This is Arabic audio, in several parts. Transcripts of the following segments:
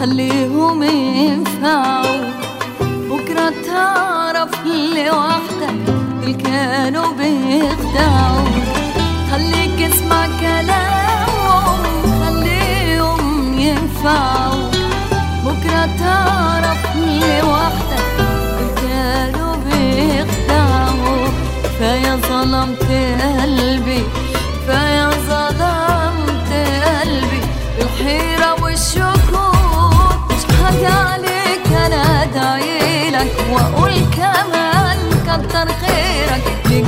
خليهم ينفعوا. بكرة تعرف لوحدك اللي كانوا بيخدعوا. خليك اسمع كلامهم خليهم ينفعوا. بكرة تعرف لوحدك اللي كانوا بيخدعوا. فيا ظلمت قلبي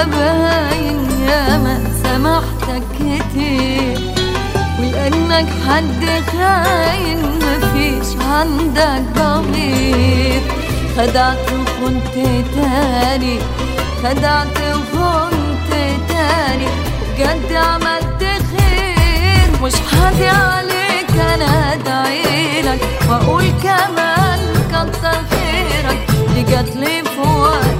وانت باين يا ما سامحتك كتير. ولأنك حد خاين مفيش عندك ضمير. خدعت وكنت تاني خدعت وكنت تاني. بجد عملت خير مش حادي عليك أنا ادعيلك وأقول كمان كتر خيرك دي جاتلي في وقتها